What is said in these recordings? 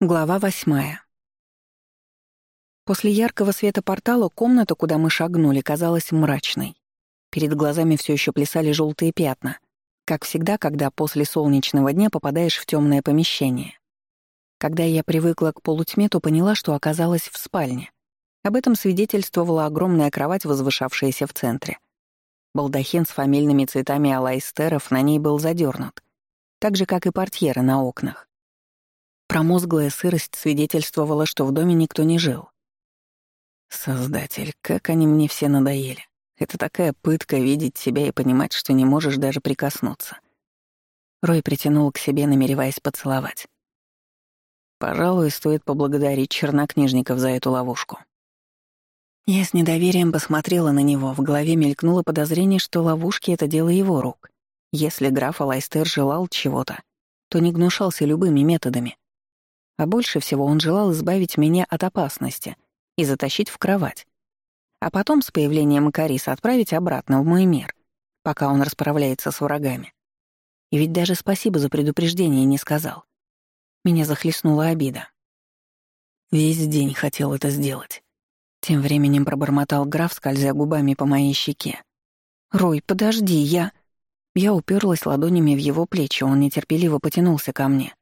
Глава восьмая. После яркого света портала комната, куда мы шагнули, казалась мрачной. Перед глазами все еще плясали желтые пятна, как всегда, когда после солнечного дня попадаешь в темное помещение. Когда я привыкла к полутьме, то поняла, что оказалась в спальне. Об этом свидетельствовала огромная кровать, возвышавшаяся в центре. Балдахин с фамильными цветами алайстеров на ней был задернут, так же, как и портьеры на окнах. Промозглая сырость свидетельствовала, что в доме никто не жил. Создатель, как они мне все надоели. Это такая пытка видеть себя и понимать, что не можешь даже прикоснуться. Рой притянул к себе, намереваясь поцеловать. Пожалуй, стоит поблагодарить чернокнижников за эту ловушку. Я с недоверием посмотрела на него, в голове мелькнуло подозрение, что ловушки — это дело его рук. Если граф Алайстер желал чего-то, то не гнушался любыми методами. А больше всего он желал избавить меня от опасности и затащить в кровать. А потом с появлением Кариса отправить обратно в мой мир, пока он расправляется с врагами. И ведь даже спасибо за предупреждение не сказал. Меня захлестнула обида. Весь день хотел это сделать. Тем временем пробормотал граф, скользя губами по моей щеке. «Рой, подожди, я...» Я уперлась ладонями в его плечи, он нетерпеливо потянулся ко мне.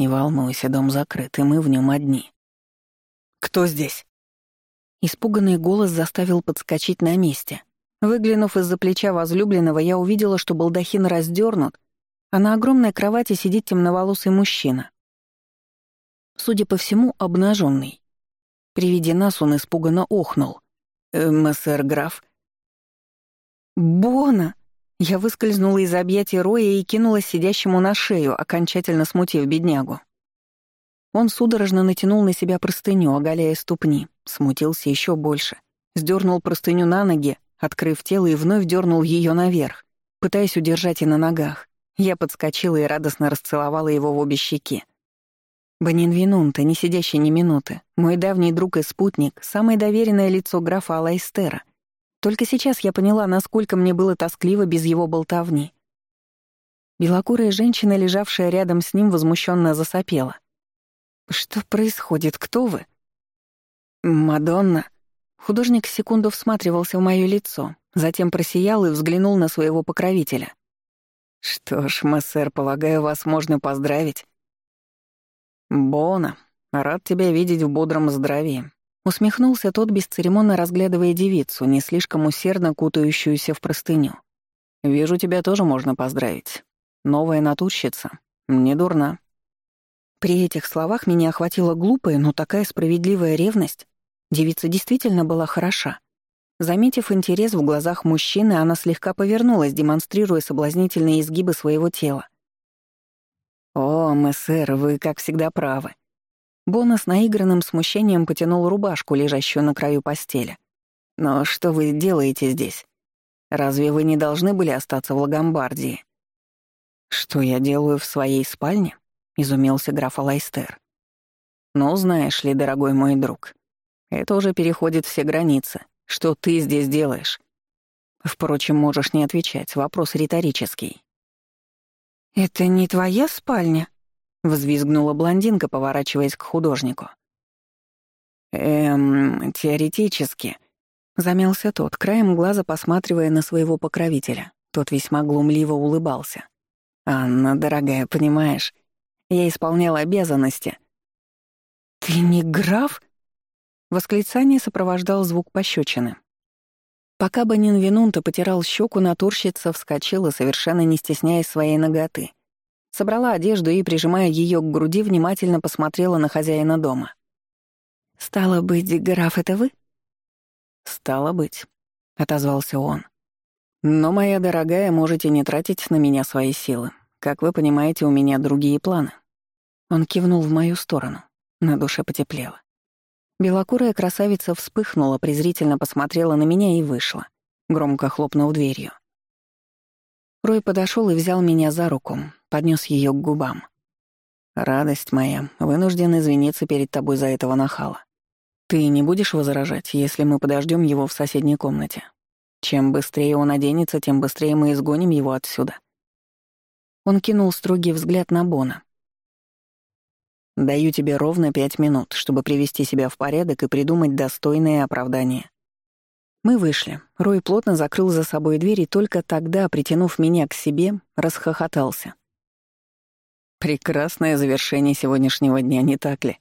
Не волнуйся, дом закрыт, и мы в нем одни. Кто здесь? Испуганный голос заставил подскочить на месте. Выглянув из-за плеча возлюбленного, я увидела, что балдахин раздернут, а на огромной кровати сидит темноволосый мужчина. Судя по всему, обнаженный. При виде нас он испуганно охнул. «Мессер граф?» «Бона!» Я выскользнула из объятий Роя и кинулась сидящему на шею, окончательно смутив беднягу. Он судорожно натянул на себя простыню, оголяя ступни, смутился еще больше, сдернул простыню на ноги, открыв тело и вновь дернул ее наверх, пытаясь удержать и на ногах. Я подскочила и радостно расцеловала его в обе щеки. Банинвинунта, не сидящий ни минуты, мой давний друг и спутник, самое доверенное лицо графа Алайстера, только сейчас я поняла, насколько мне было тоскливо без его болтовни. Белокурая женщина, лежавшая рядом с ним, возмущенно засопела. «Что происходит? Кто вы?» «Мадонна». Художник секунду всматривался в моё лицо, затем просиял и взглянул на своего покровителя. «Что ж, мессер, полагаю, вас можно поздравить». «Бона, рад тебя видеть в бодром здравии. Усмехнулся тот, бесцеремонно разглядывая девицу, не слишком усердно кутающуюся в простыню. «Вижу, тебя тоже можно поздравить. Новая натурщица. Не дурна». При этих словах меня охватила глупая, но такая справедливая ревность. Девица действительно была хороша. Заметив интерес в глазах мужчины, она слегка повернулась, демонстрируя соблазнительные изгибы своего тела. «О, мессер, вы, как всегда, правы. Бона с наигранным смущением потянул рубашку, лежащую на краю постели. «Но что вы делаете здесь? Разве вы не должны были остаться в Лагомбардии?» «Что я делаю в своей спальне?» — изумился граф Алайстер. «Ну, знаешь ли, дорогой мой друг, это уже переходит все границы. Что ты здесь делаешь?» Впрочем, можешь не отвечать, вопрос риторический. «Это не твоя спальня?» — взвизгнула блондинка, поворачиваясь к художнику. «Эм, теоретически», — замялся тот, краем глаза посматривая на своего покровителя. Тот весьма глумливо улыбался. «Анна, дорогая, понимаешь, я исполнял обязанности». «Ты не граф?» Восклицание сопровождал звук пощечины. Пока Банин Винунта потирал щеку, натурщица вскочила, совершенно не стесняясь своей ноготы — Собрала одежду и, прижимая ее к груди, внимательно посмотрела на хозяина дома. «Стало быть, граф, это вы?» «Стало быть», — отозвался он. «Но, моя дорогая, можете не тратить на меня свои силы. Как вы понимаете, у меня другие планы». Он кивнул в мою сторону. На душе потеплело. Белокурая красавица вспыхнула, презрительно посмотрела на меня и вышла, громко хлопнув дверью. Рой подошел и взял меня за руку, поднес ее к губам. «Радость моя, вынужден извиниться перед тобой за этого нахала. Ты не будешь возражать, если мы подождем его в соседней комнате? Чем быстрее он оденется, тем быстрее мы изгоним его отсюда». Он кинул строгий взгляд на Бона. Даю тебе ровно пять минут, чтобы привести себя в порядок и придумать достойное оправдание. Мы вышли. Рой плотно закрыл за собой дверь и только тогда, притянув меня к себе, расхохотался. Прекрасное завершение сегодняшнего дня, не так ли?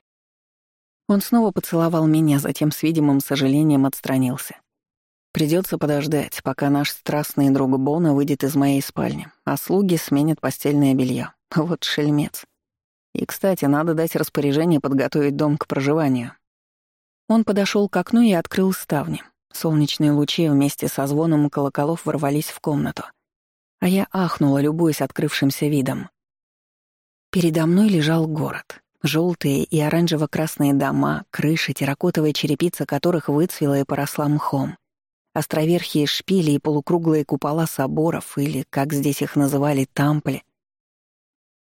Он снова поцеловал меня, затем с видимым сожалением отстранился. Придется подождать, пока наш страстный друг Бона выйдет из моей спальни, а слуги сменят постельное белье. Вот шельмец. И, кстати, надо дать распоряжение подготовить дом к проживанию. Он подошел к окну и открыл ставни. Солнечные лучи вместе со звоном колоколов ворвались в комнату. А я ахнула, любуясь открывшимся видом. Передо мной лежал город. Желтые и оранжево-красные дома, крыши, терракотовая черепица которых выцвела и поросла мхом. Островерхие шпили и полукруглые купола соборов, или, как здесь их называли, тампли.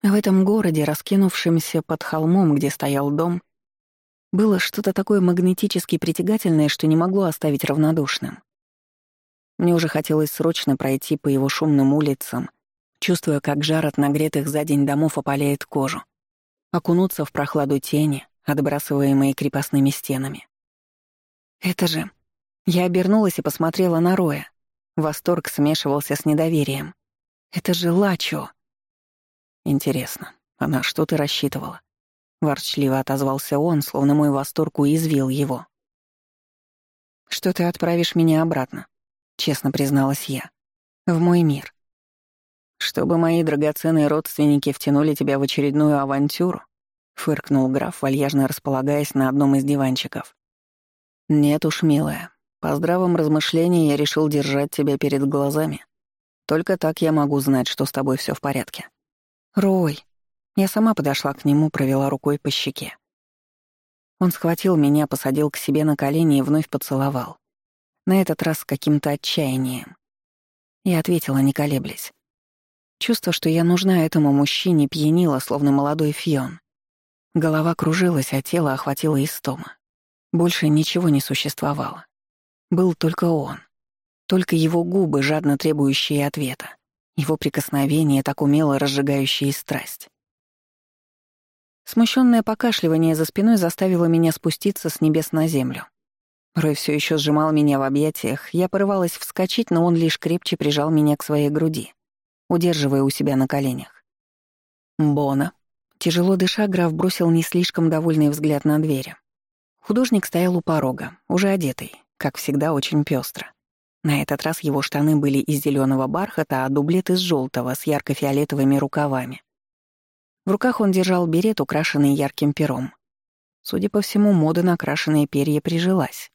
В этом городе, раскинувшемся под холмом, где стоял дом, было что-то такое магнетически притягательное, что не могло оставить равнодушным. Мне уже хотелось срочно пройти по его шумным улицам, чувствуя, как жар от нагретых за день домов опаляет кожу, окунуться в прохладу тени, отбрасываемые крепостными стенами. Это же... Я обернулась и посмотрела на Роя. Восторг смешивался с недоверием. Это же Лачо. Интересно, а на что ты рассчитывала? Ворчливо отозвался он, словно мой восторг уязвил его. «Что ты отправишь меня обратно?» — честно призналась я. «В мой мир». «Чтобы мои драгоценные родственники втянули тебя в очередную авантюру?» — фыркнул граф, вальяжно располагаясь на одном из диванчиков. «Нет уж, милая. По здравым размышлениям я решил держать тебя перед глазами. Только так я могу знать, что с тобой все в порядке». «Рой», я сама подошла к нему, провела рукой по щеке. Он схватил меня, посадил к себе на колени и вновь поцеловал. На этот раз с каким-то отчаянием. Я ответила, не колеблясь. Чувство, что я нужна этому мужчине, пьянило, словно молодой фион. Голова кружилась, а тело охватило истома. Больше ничего не существовало. Был только он. Только его губы, жадно требующие ответа. Его прикосновения, так умело разжигающие страсть. Смущенное покашливание за спиной заставило меня спуститься с небес на землю. Рой все еще сжимал меня в объятиях, я порывалась вскочить, но он лишь крепче прижал меня к своей груди, удерживая у себя на коленях. «Бона». Тяжело дыша, граф бросил не слишком довольный взгляд на двери. Художник стоял у порога, уже одетый, как всегда, очень пестро. На этот раз его штаны были из зеленого бархата, а дублет из желтого с ярко-фиолетовыми рукавами. В руках он держал берет, украшенный ярким пером. Судя по всему, мода на окрашенные перья прижилась.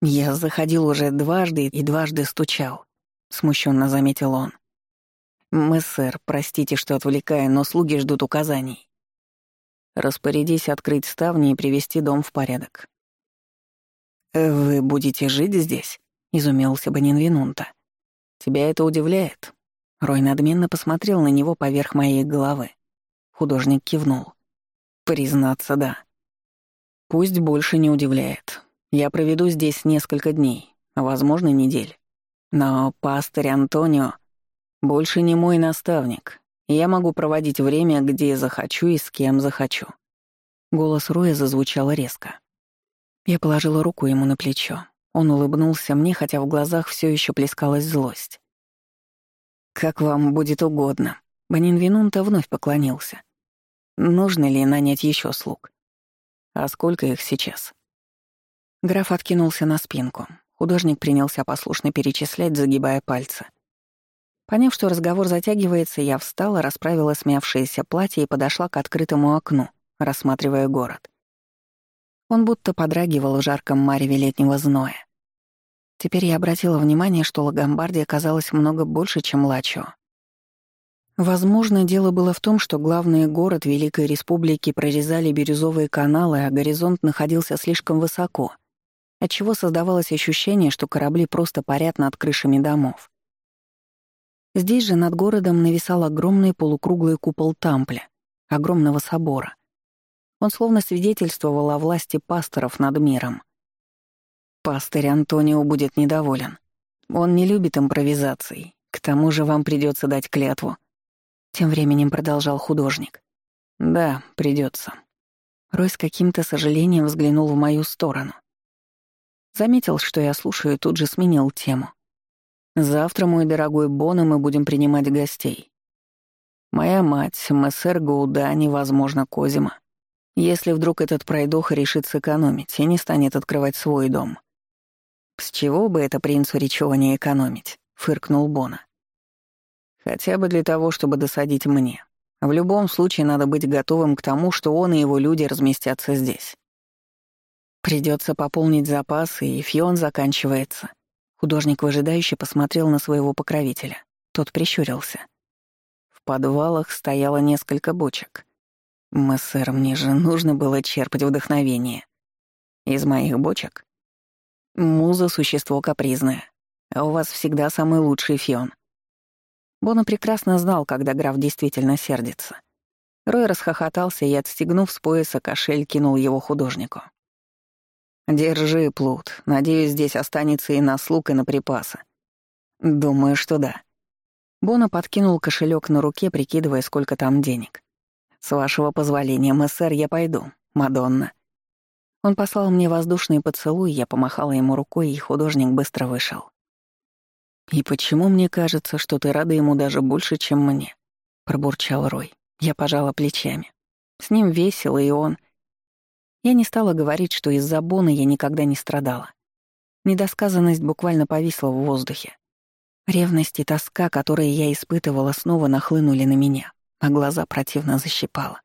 «Я заходил уже дважды и дважды стучал», — смущенно заметил он. «Мессер, простите, что отвлекаю, но слуги ждут указаний. Распорядись открыть ставни и привести дом в порядок». «Вы будете жить здесь?» — изумился Банин Винунта. «Тебя это удивляет?» Рой надменно посмотрел на него поверх моей головы. Художник кивнул. «Признаться, да. Пусть больше не удивляет. Я проведу здесь несколько дней, возможно, недель. Но пастырь Антонио больше не мой наставник, я могу проводить время, где захочу и с кем захочу». Голос Роя зазвучал резко. Я положила руку ему на плечо. Он улыбнулся мне, хотя в глазах все еще плескалась злость. «Как вам будет угодно». Банин Винунта вновь поклонился. «Нужно ли нанять еще слуг? А сколько их сейчас?» Граф откинулся на спинку. Художник принялся послушно перечислять, загибая пальцы. Поняв, что разговор затягивается, я встала, расправила смявшееся платье и подошла к открытому окну, рассматривая город. Он будто подрагивал в жарком мареве летнего зноя. Теперь я обратила внимание, что Лагомбардия казалась много больше, чем Лачо. Возможно, дело было в том, что главный город Великой Республики прорезали бирюзовые каналы, а горизонт находился слишком высоко, отчего создавалось ощущение, что корабли просто парят над крышами домов. Здесь же над городом нависал огромный полукруглый купол Тампля, огромного собора. Он словно свидетельствовал о власти пасторов над миром. Пастырь Антонио будет недоволен. Он не любит импровизаций. К тому же вам придется дать клятву. Тем временем продолжал художник. Да, придется. Рой с каким-то сожалением взглянул в мою сторону. Заметил, что я слушаю, и тут же сменил тему. «Завтра, мой дорогой Бона, мы будем принимать гостей. Моя мать, мессер Гаудани, возможно, Козима. Если вдруг этот пройдоха решит сэкономить и не станет открывать свой дом. С чего бы это принцу Ричева не экономить?» — фыркнул Бона. «Хотя бы для того, чтобы досадить мне. В любом случае надо быть готовым к тому, что он и его люди разместятся здесь. Придется пополнить запасы, и фион заканчивается. Художник выжидающе посмотрел на своего покровителя. Тот прищурился. В подвалах стояло несколько бочек. Мессер, мне же нужно было черпать вдохновение. Из моих бочек? Муза — существо капризное. А у вас всегда самый лучший фион. Бона прекрасно знал, когда граф действительно сердится. Рой расхохотался и, отстегнув с пояса кошель, кинул его художнику. «Держи, плут. Надеюсь, здесь останется и на слуг, и на припасы». «Думаю, что да». Бона подкинул кошелек на руке, прикидывая, сколько там денег. «С вашего позволения, мессер, я пойду. Мадонна». Он послал мне воздушный поцелуй, я помахала ему рукой, и художник быстро вышел. «И почему мне кажется, что ты рада ему даже больше, чем мне?» — пробурчал Рой. Я пожала плечами. С ним весело, и он... Я не стала говорить, что из-за Бона я никогда не страдала. Недосказанность буквально повисла в воздухе. Ревность и тоска, которые я испытывала, снова нахлынули на меня, а глаза противно защипало.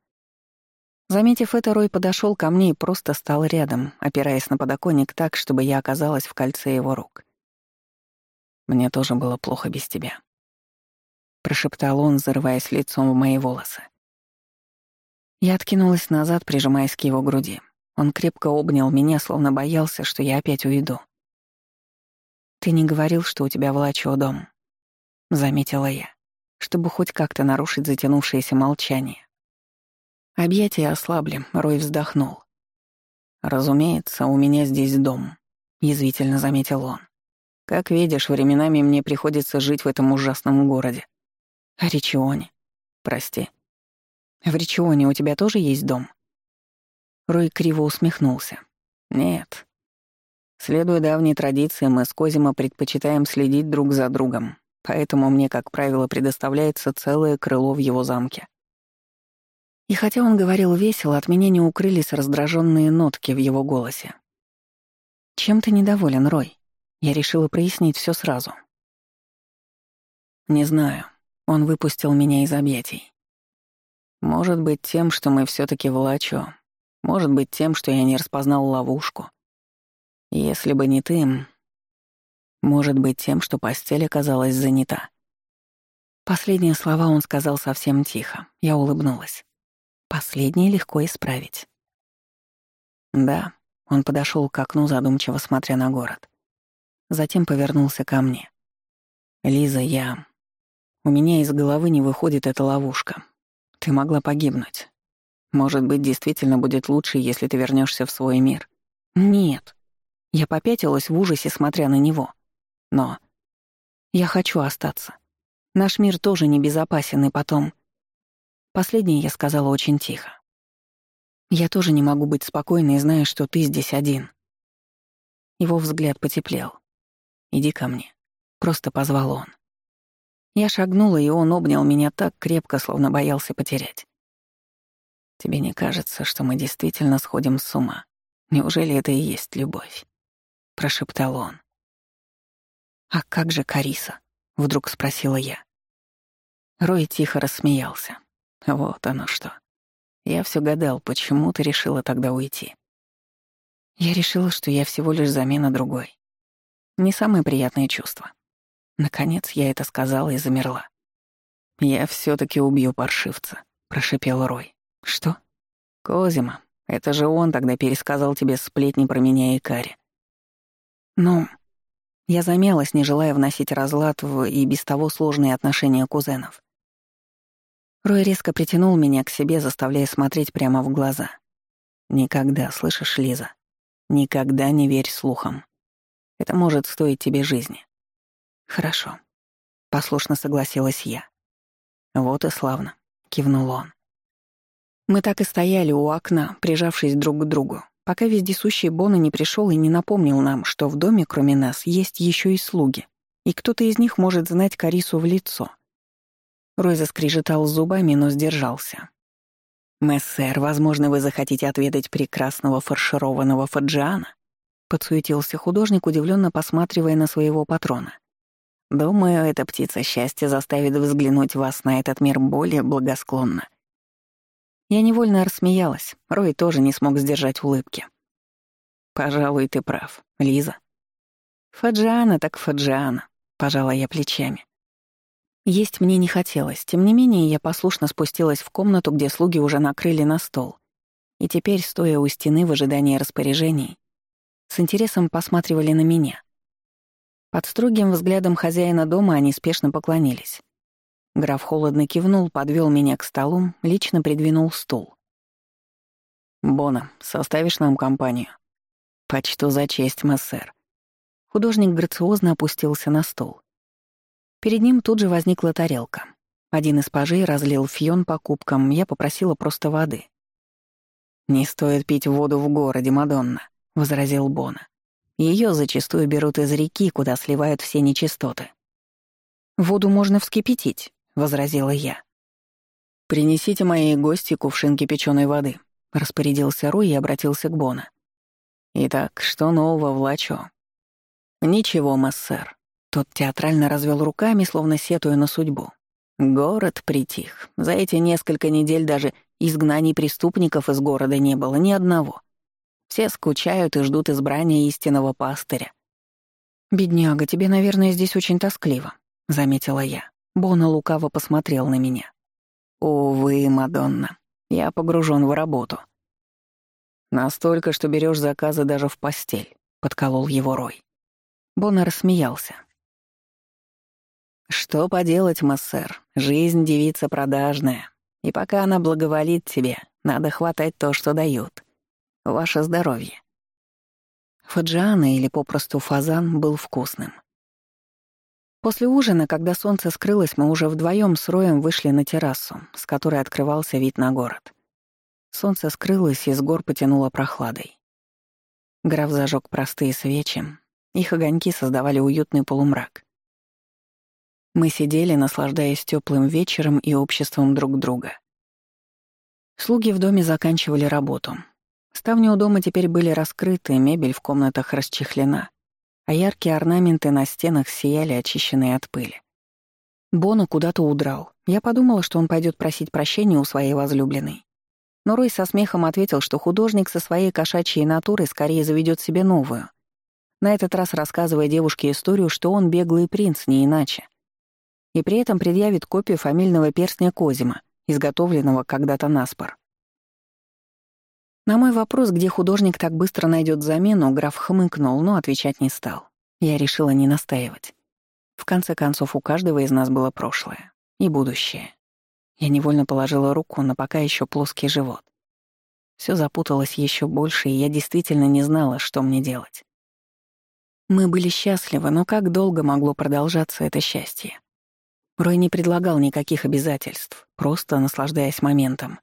Заметив это, Рой подошел ко мне и просто стал рядом, опираясь на подоконник так, чтобы я оказалась в кольце его рук. «Мне тоже было плохо без тебя», — прошептал он, зарываясь лицом в мои волосы. Я откинулась назад, прижимаясь к его груди. Он крепко обнял меня, словно боялся, что я опять уйду. «Ты не говорил, что у тебя влачо дом?» — заметила я, чтобы хоть как-то нарушить затянувшееся молчание. Объятия ослабли, Рой вздохнул. «Разумеется, у меня здесь дом», — язвительно заметил он. «Как видишь, временами мне приходится жить в этом ужасном городе. Ричионе? Прости. В Ричионе у тебя тоже есть дом?» Рой криво усмехнулся. «Нет. Следуя давней традиции, мы с Козима предпочитаем следить друг за другом, поэтому мне, как правило, предоставляется целое крыло в его замке». И хотя он говорил весело, от меня не укрылись раздраженные нотки в его голосе. «Чем ты недоволен, Рой?» Я решила прояснить все сразу. «Не знаю». Он выпустил меня из объятий. «Может быть, тем, что мы все таки влачо, может быть, тем, что я не распознал ловушку. Если бы не ты... Может быть, тем, что постель оказалась занята. Последние слова он сказал совсем тихо. Я улыбнулась. Последнее легко исправить. Да, он подошел к окну, задумчиво смотря на город. Затем повернулся ко мне. «Лиза, я... У меня из головы не выходит эта ловушка. Ты могла погибнуть. Может быть, действительно будет лучше, если ты вернешься в свой мир. Нет. Я попятилась в ужасе, смотря на него. Но я хочу остаться. Наш мир тоже небезопасен, и потом... Последнее я сказала очень тихо. Я тоже не могу быть спокойной, зная, что ты здесь один. Его взгляд потеплел. «Иди ко мне», — просто позвал он. Я шагнула, и он обнял меня так крепко, словно боялся потерять. Тебе не кажется, что мы действительно сходим с ума? Неужели это и есть любовь?» — прошептал он. «А как же Кариса?» — вдруг спросила я. Рой тихо рассмеялся. «Вот оно что. Я все гадал, почему ты решила тогда уйти. Я решила, что я всего лишь замена другой. Не самое приятное чувство. Наконец я это сказала и замерла. «Я все таки убью паршивца», — прошипел Рой. «Что?» «Козима. Это же он тогда пересказал тебе сплетни про меня и Кари». «Ну...» Я замялась, не желая вносить разлад в и без того сложные отношения кузенов. Рой резко притянул меня к себе, заставляя смотреть прямо в глаза. «Никогда, слышишь, Лиза? Никогда не верь слухам. Это может стоить тебе жизни». «Хорошо», — послушно согласилась я. «Вот и славно», — кивнул он. Мы так и стояли у окна, прижавшись друг к другу, пока вездесущий Бона не пришел и не напомнил нам, что в доме, кроме нас, есть еще и слуги, и кто-то из них может знать Карису в лицо. Рой заскрежетал зубами, но сдержался. «Мессер, возможно, вы захотите отведать прекрасного фаршированного фаджиана?» Подсуетился художник, удивленно посматривая на своего патрона. «Думаю, эта птица счастья заставит взглянуть вас на этот мир более благосклонно». Я невольно рассмеялась, Рой тоже не смог сдержать улыбки. «Пожалуй, ты прав, Лиза». «Фаджиана так Фаджиана», — пожала я плечами. Есть мне не хотелось, тем не менее я послушно спустилась в комнату, где слуги уже накрыли на стол. И теперь, стоя у стены в ожидании распоряжений, с интересом посматривали на меня. Под строгим взглядом хозяина дома они спешно поклонились. Граф холодно кивнул, подвел меня к столу, лично придвинул стул. «Бона, составишь нам компанию?» «Почту за честь, мессер». Художник грациозно опустился на стол. Перед ним тут же возникла тарелка. Один из пажей разлил фьон по кубкам, я попросила просто воды. «Не стоит пить воду в городе, Мадонна», — возразил Бона. Ее зачастую берут из реки, куда сливают все нечистоты. «Воду можно вскипятить», — возразила я. «Принесите моей гости кувшин кипяченой воды», — распорядился Рой и обратился к Бона. «Итак, что нового в Лачо?» «Ничего, мессер. Тот театрально развел руками, словно сетуя на судьбу. Город притих. За эти несколько недель даже изгнаний преступников из города не было ни одного. Все скучают и ждут избрания истинного пастыря. «Бедняга, тебе, наверное, здесь очень тоскливо», — заметила я. Бона лукаво посмотрел на меня. «Увы, Мадонна, я погружен в работу». «Настолько, что берешь заказы даже в постель», — подколол его Рой. Бона рассмеялся. «Что поделать, массер? Жизнь девица продажная. И пока она благоволит тебе, надо хватать то, что дают. Ваше здоровье». Фаджиана или попросту фазан был вкусным. После ужина, когда солнце скрылось, мы уже вдвоем с Роем вышли на террасу, с которой открывался вид на город. Солнце скрылось, и с гор потянуло прохладой. Граф зажег простые свечи. Их огоньки создавали уютный полумрак. Мы сидели, наслаждаясь теплым вечером и обществом друг друга. Слуги в доме заканчивали работу. Ставни у дома теперь были раскрыты, мебель в комнатах расчехлена, а яркие орнаменты на стенах сияли, очищенные от пыли. Боно куда-то удрал. Я подумала, что он пойдет просить прощения у своей возлюбленной. Но Рой со смехом ответил, что художник со своей кошачьей натурой скорее заведет себе новую. На этот раз рассказывая девушке историю, что он беглый принц, не иначе и при этом предъявит копию фамильного перстня Козима, изготовленного когда-то на спор. На мой вопрос, где художник так быстро найдет замену, граф хмыкнул, но отвечать не стал. Я решила не настаивать. В конце концов, у каждого из нас было прошлое и будущее. Я невольно положила руку на пока еще плоский живот. Все запуталось еще больше, и я действительно не знала, что мне делать. Мы были счастливы, но как долго могло продолжаться это счастье? Рой не предлагал никаких обязательств, просто наслаждаясь моментом.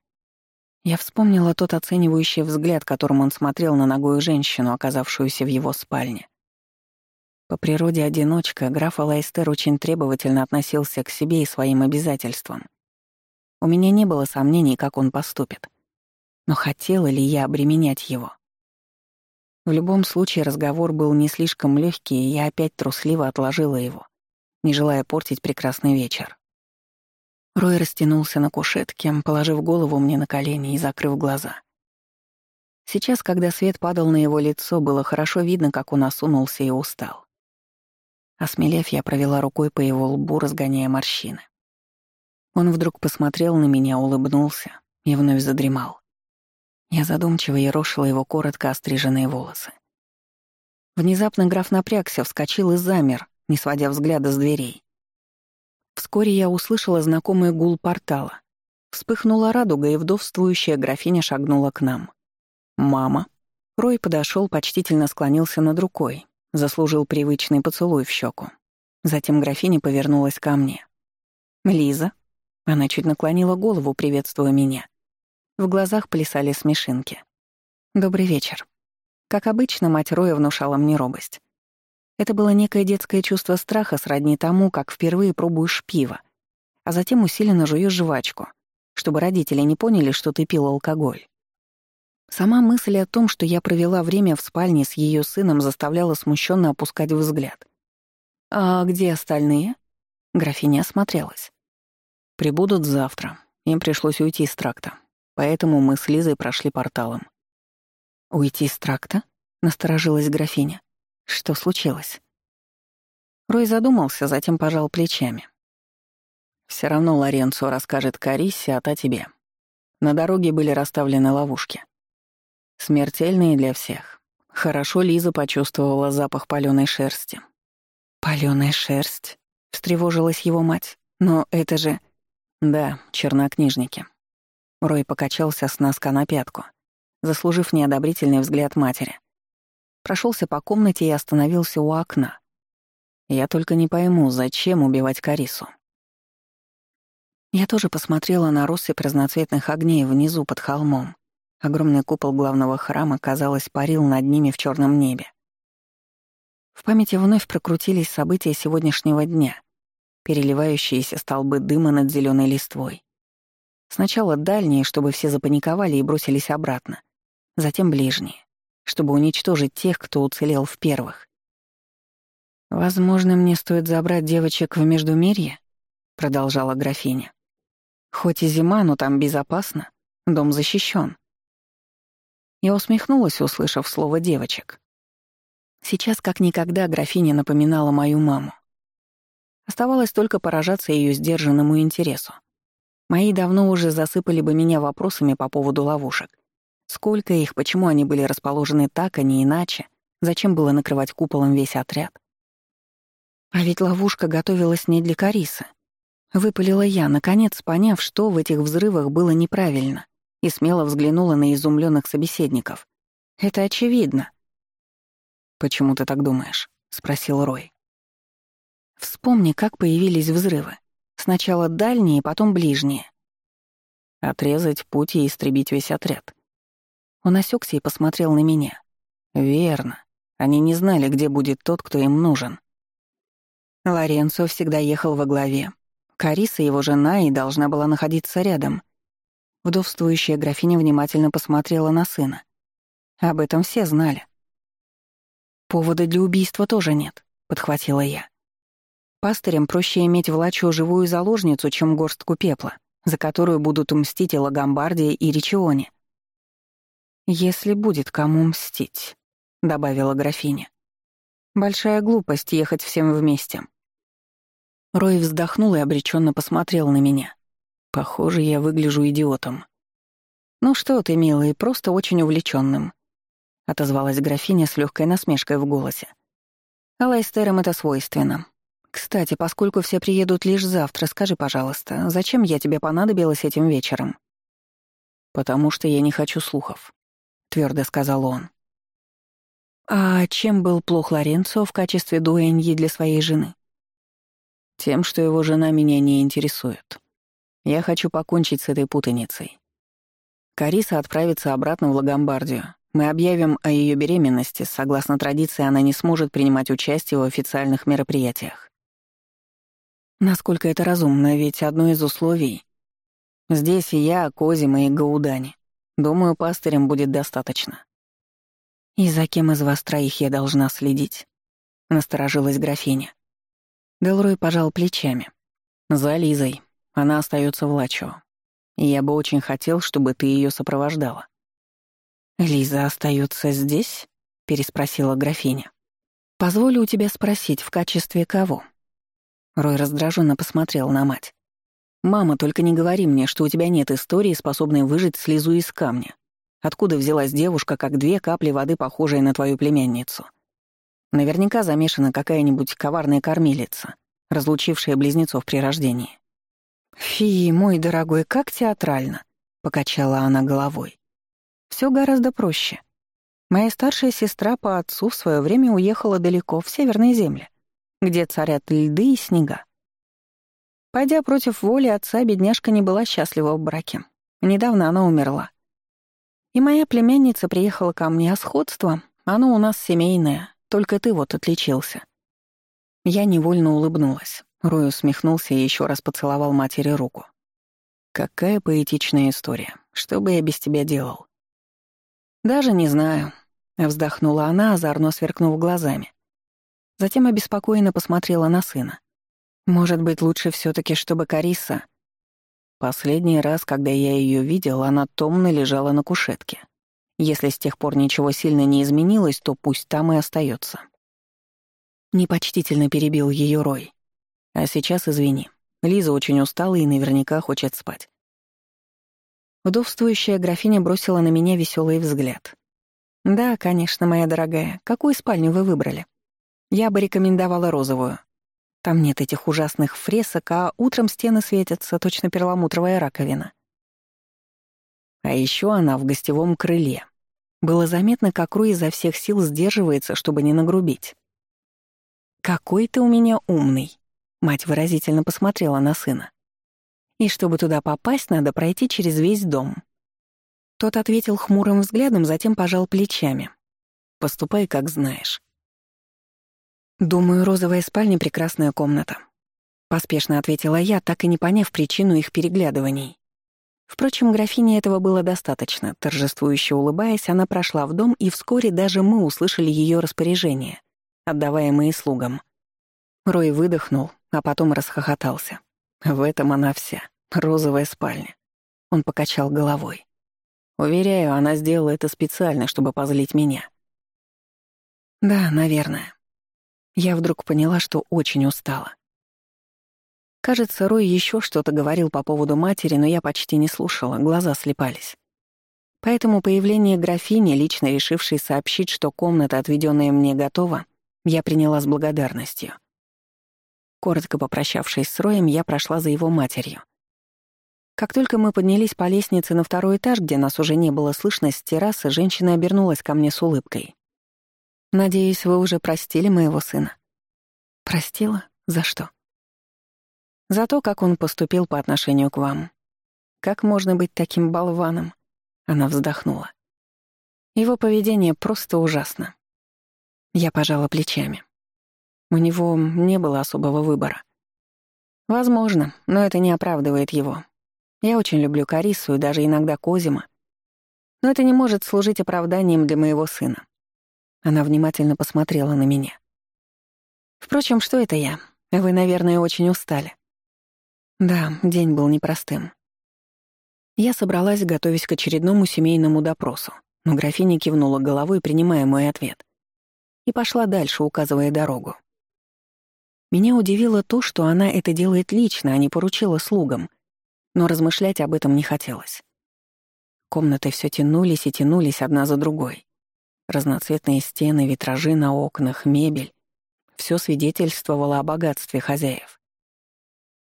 Я вспомнила тот оценивающий взгляд, которым он смотрел на ногую женщину, оказавшуюся в его спальне. По природе одиночка, граф Алайстер очень требовательно относился к себе и своим обязательствам. У меня не было сомнений, как он поступит. Но хотела ли я обременять его? В любом случае разговор был не слишком легкий, и я опять трусливо отложила его не желая портить прекрасный вечер. Рой растянулся на кушетке, положив голову мне на колени и закрыв глаза. Сейчас, когда свет падал на его лицо, было хорошо видно, как он осунулся и устал. Осмелев, я провела рукой по его лбу, разгоняя морщины. Он вдруг посмотрел на меня, улыбнулся и вновь задремал. Я задумчиво ерошила его коротко остриженные волосы. Внезапно граф напрягся, вскочил и замер, не сводя взгляда с дверей. Вскоре я услышала знакомый гул портала. Вспыхнула радуга, и вдовствующая графиня шагнула к нам. «Мама». Рой подошел, почтительно склонился над рукой, заслужил привычный поцелуй в щеку. Затем графиня повернулась ко мне. «Лиза?» Она чуть наклонила голову, приветствуя меня. В глазах плясали смешинки. «Добрый вечер». Как обычно, мать Роя внушала мне робость. Это было некое детское чувство страха сродни тому, как впервые пробуешь пиво, а затем усиленно жуешь жвачку, чтобы родители не поняли, что ты пил алкоголь. Сама мысль о том, что я провела время в спальне с ее сыном, заставляла смущенно опускать взгляд. «А где остальные?» Графиня осмотрелась. «Прибудут завтра. Им пришлось уйти из тракта. Поэтому мы с Лизой прошли порталом. «Уйти из тракта?» — насторожилась графиня. «Что случилось?» Рой задумался, затем пожал плечами. Все равно Лоренцо расскажет Кариссе, а та тебе. На дороге были расставлены ловушки. Смертельные для всех. Хорошо Лиза почувствовала запах палёной шерсти. «Палёная шерсть?» — встревожилась его мать. «Но это же...» «Да, чернокнижники. Рой покачался с носка на пятку, заслужив неодобрительный взгляд матери. Прошелся по комнате и остановился у окна. Я только не пойму, зачем убивать Карису. Я тоже посмотрела на россыпь разноцветных огней внизу под холмом. Огромный купол главного храма, казалось, парил над ними в черном небе. В памяти вновь прокрутились события сегодняшнего дня, переливающиеся столбы дыма над зеленой листвой, Сначала дальние, чтобы все запаниковали и бросились обратно. Затем ближние, чтобы уничтожить тех, кто уцелел в первых. «Возможно, мне стоит забрать девочек в Междумирье?» — продолжала графиня. «Хоть и зима, но там безопасно, дом защищен. Я усмехнулась, услышав слово «девочек». Сейчас как никогда графиня напоминала мою маму. Оставалось только поражаться ее сдержанному интересу. Мои давно уже засыпали бы меня вопросами по поводу ловушек. Сколько их, почему они были расположены так, а не иначе, зачем было накрывать куполом весь отряд. А ведь ловушка готовилась не для Карисы. Выпалила я, наконец поняв, что в этих взрывах было неправильно, и смело взглянула на изумленных собеседников. «Это очевидно». «Почему ты так думаешь?» — спросил Рой. «Вспомни, как появились взрывы. Сначала дальние, потом ближние. Отрезать путь и истребить весь отряд. Он осекся и посмотрел на меня. Верно. Они не знали, где будет тот, кто им нужен. Лоренцо всегда ехал во главе. Кариса, его жена, и должна была находиться рядом. Вдовствующая графиня внимательно посмотрела на сына. Об этом все знали. «Повода для убийства тоже нет», — подхватила я. Пастырям проще иметь в лачо живую заложницу, чем горстку пепла, за которую будут мстить и Лагомбардия, и Ричионе. «Если будет кому мстить», — добавила графиня. «Большая глупость ехать всем вместе». Рой вздохнул и обреченно посмотрел на меня. Похоже, я выгляжу идиотом. «Ну что ты, милый, просто очень увлеченным, отозвалась графиня с легкой насмешкой в голосе. «Алайстерам это свойственно. «Кстати, поскольку все приедут лишь завтра, скажи, пожалуйста, зачем я тебе понадобилась этим вечером?» «Потому что я не хочу слухов», — твердо сказал он. «А чем был плох Лоренцо в качестве дуэньи для своей жены?» «Тем, что его жена меня не интересует. Я хочу покончить с этой путаницей. Кариса отправится обратно в Лагомбардию. Мы объявим о ее беременности. Согласно традиции, она не сможет принимать участие в официальных мероприятиях. Насколько это разумно, ведь одно из условий... Здесь и я, Козима и Гаудани. Думаю, пастырем будет достаточно. «И за кем из вас троих я должна следить?» — насторожилась графиня. Делрой пожал плечами. «За Лизой. Она остается в Лачо. И я бы очень хотел, чтобы ты ее сопровождала». «Лиза остается здесь?» — переспросила графиня. «Позволю у тебя спросить, в качестве кого?» Рой раздраженно посмотрел на мать. «Мама, только не говори мне, что у тебя нет истории, способной выжить слезу из камня. Откуда взялась девушка, как две капли воды, похожие на твою племянницу? Наверняка замешана какая-нибудь коварная кормилица, разлучившая близнецов при рождении». «Фи, мой дорогой, как театрально!» — покачала она головой. Все гораздо проще. Моя старшая сестра по отцу в свое время уехала далеко, в северные земли где царят льды и снега. Пойдя против воли отца, бедняжка не была счастлива в браке. Недавно она умерла. И моя племянница приехала ко мне, а сходство, оно у нас семейное, только ты вот отличился. Я невольно улыбнулась. Рой усмехнулся и еще раз поцеловал матери руку. «Какая поэтичная история. Что бы я без тебя делал?» «Даже не знаю», — вздохнула она, озорно сверкнув глазами. Затем обеспокоенно посмотрела на сына. «Может быть, лучше все таки чтобы Кариса...» Последний раз, когда я ее видел, она томно лежала на кушетке. Если с тех пор ничего сильно не изменилось, то пусть там и остается. Непочтительно перебил ее Рой. А сейчас извини. Лиза очень устала и наверняка хочет спать. Вдовствующая графиня бросила на меня веселый взгляд. «Да, конечно, моя дорогая. Какую спальню вы выбрали?» «Я бы рекомендовала розовую. Там нет этих ужасных фресок, а утром стены светятся, точно перламутровая раковина. А еще она в гостевом крыле. Было заметно, как Руи изо всех сил сдерживается, чтобы не нагрубить. «Какой ты у меня умный!» Мать выразительно посмотрела на сына. «И чтобы туда попасть, надо пройти через весь дом». Тот ответил хмурым взглядом, затем пожал плечами. «Поступай, как знаешь». «Думаю, розовая спальня — прекрасная комната», — поспешно ответила я, так и не поняв причину их переглядываний. Впрочем, графине этого было достаточно. Торжествующе улыбаясь, она прошла в дом, и вскоре даже мы услышали ее распоряжение отдаваемые слугам. Рой выдохнул, а потом расхохотался. В этом она вся. Розовая спальня. Он покачал головой. Уверяю, она сделала это специально, чтобы позлить меня. Да, наверное. Я вдруг поняла, что очень устала. Кажется, Рой еще что-то говорил по поводу матери, но я почти не слушала, глаза слепались. Поэтому появление графини, лично решившей сообщить, что комната, отведенная мне, готова, я приняла с благодарностью. Коротко попрощавшись с Роем, я прошла за его матерью. Как только мы поднялись по лестнице на второй этаж, где нас уже не было слышно с террасы, женщина обернулась ко мне с улыбкой. «Надеюсь, вы уже простили моего сына?» «Простила? За что?» «За то, как он поступил по отношению к вам. Как можно быть таким болваном?» Она вздохнула. «Его поведение просто ужасно. Я пожала плечами. У него не было особого выбора. Возможно, но это не оправдывает его. Я очень люблю Карису и даже иногда Козима. Но это не может служить оправданием для моего сына. Она внимательно посмотрела на меня. Впрочем, что это я? Вы, наверное, очень устали. Да, день был непростым. Я собралась, готовясь к очередному семейному допросу, но графиня кивнула головой, принимая мой ответ и пошла дальше, указывая дорогу. Меня удивило то, что она это делает лично, а не поручила слугам, но размышлять об этом не хотелось. Комнаты все тянулись и тянулись одна за другой. Разноцветные стены, витражи на окнах, мебель — все свидетельствовало о богатстве хозяев.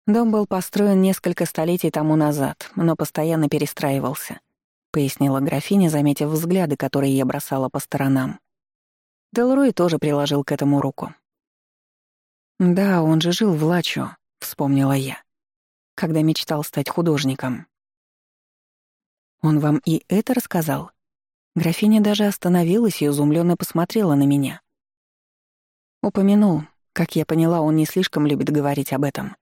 Дом был построен несколько столетий тому назад, но постоянно перестраивался, пояснила графиня, заметив взгляды, которые я бросала по сторонам. Делрой тоже приложил к этому руку. «Да, он же жил в Лачо», — вспомнила я, когда мечтал стать художником. «Он вам и это рассказал?» Графиня даже остановилась и изумленно посмотрела на меня. Упомянул, как я поняла, он не слишком любит говорить об этом.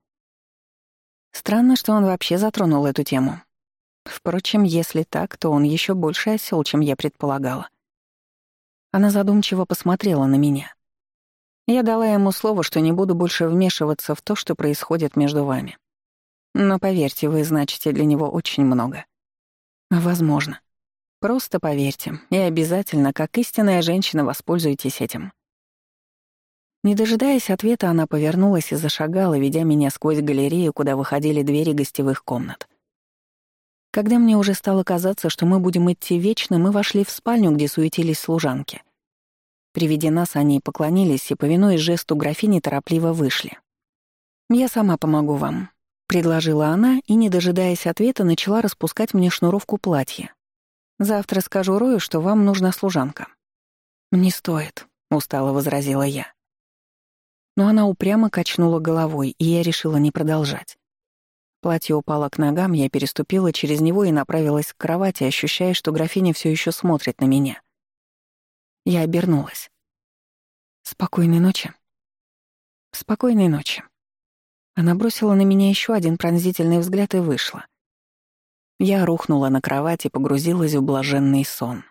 Странно, что он вообще затронул эту тему. Впрочем, если так, то он еще больше осел, чем я предполагала. Она задумчиво посмотрела на меня. Я дала ему слово, что не буду больше вмешиваться в то, что происходит между вами. Но поверьте, вы значите для него очень много. Возможно. Просто поверьте, и обязательно, как истинная женщина, воспользуйтесь этим. Не дожидаясь ответа, она повернулась и зашагала, ведя меня сквозь галерею, куда выходили двери гостевых комнат. Когда мне уже стало казаться, что мы будем идти вечно, мы вошли в спальню, где суетились служанки. При нас они поклонились и, повинуясь жесту графини, торопливо вышли. «Я сама помогу вам», — предложила она и, не дожидаясь ответа, начала распускать мне шнуровку платья. «Завтра скажу Рою, что вам нужна служанка». «Не стоит», — устало возразила я. Но она упрямо качнула головой, и я решила не продолжать. Платье упало к ногам, я переступила через него и направилась к кровати, ощущая, что графиня все еще смотрит на меня. Я обернулась. «Спокойной ночи». «Спокойной ночи». Она бросила на меня еще один пронзительный взгляд и вышла. Я рухнула на кровать и погрузилась в блаженный сон.